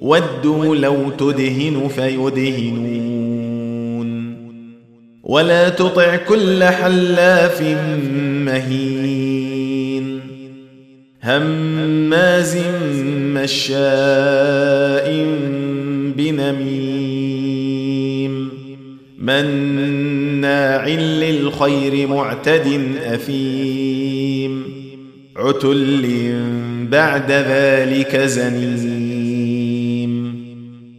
ودوا لو تدهن فيدهنون. ولا تطع كل حلاف مهين. هماز مشاء بنميم. مناع للخير معتد أثيم. عتل بعد ذلك زنيم.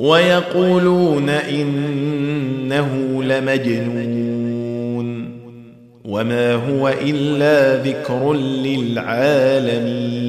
ويقولون إنه لمجنون وما هو إلا ذكر للعالمين.